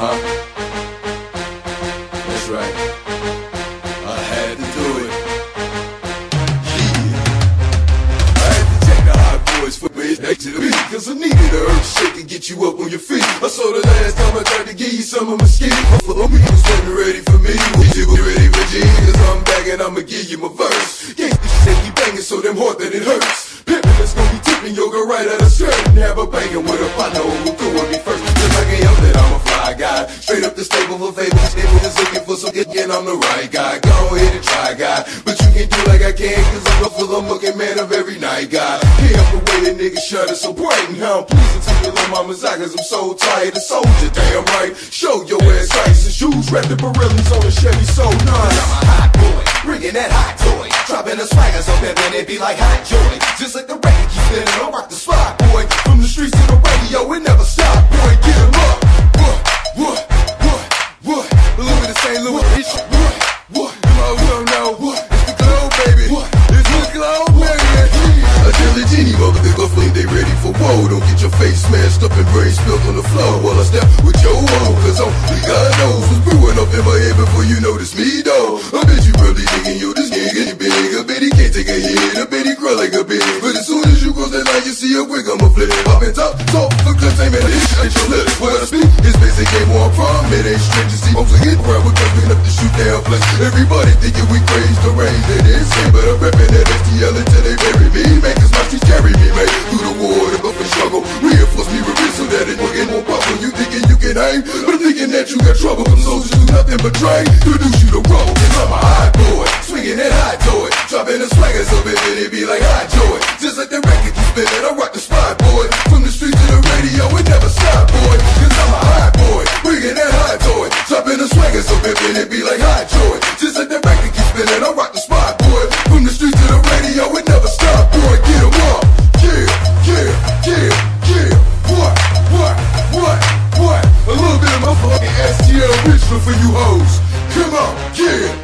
huh. That's right. I had to do it. I had to check the hot boys for next to the beat. Cause I needed a earth shake to get you up on your feet. I saw the last time I tried to give you some of my skin. My flow was standing ready for me. Would you be ready for Cause I'm back and I'ma give you my verse. Gangsta shit keep banging so damn hard that it hurts. Pimpin' that's gonna be tipping yoga right out of shirt. Never banging with a partner the stable for favor. Stable is looking for some good, and I'm the right guy. Go ahead and try, guy. But you can't do like I can, cause I'm a full looking man of every night, guy. Can't help the way the nigga shut it so bright and how I'm pleasing to your little mama's eye, cause I'm so tired of soldier. Damn right. Show your ass ice and shoes. Rep the Pirellis on a Chevy so nice. I'm a hot boy, bringing that hot toy. Dropping the swagger so pimpin' it be like hot joy. Just like the record keep spinning, I rock the spot, boy. From the streets to the radio, it never stop, they they ready for woe. Don't get your face smashed up and brain spilled on the floor while I step with your hoe. Cause only God knows what's brewing up in my head before you notice me, though. I bet you really thinking you this nigga, you big. I bet he can't take a hit. I bet he cry like a bitch. But as soon as you cross that line, you see a wig, I'ma flip. Up and top, talk, clips ain't man, this ain't your lips. When I speak, it's basic game where I'm from. It ain't strange to see folks get around with guns big i ain't. Eh? But I'm thinking that you got trouble. Them losers do nothing but drain. Introduce you to roll. And I'm a hot boy. Swinging that hot toy. Dropping the swaggers of it. It be like hot joy. Just like the record you spit. I rock the spot, boy. From the streets to the radio. It never stop, boy. Cause I'm a hot boy. Bringing that hot toy. Dropping the swaggers of it. It be like hot joy. Just like the record you spit at. I rock the spot, boy. From the streets to the radio. It never stop. bitch for you hoes. Come on, yeah.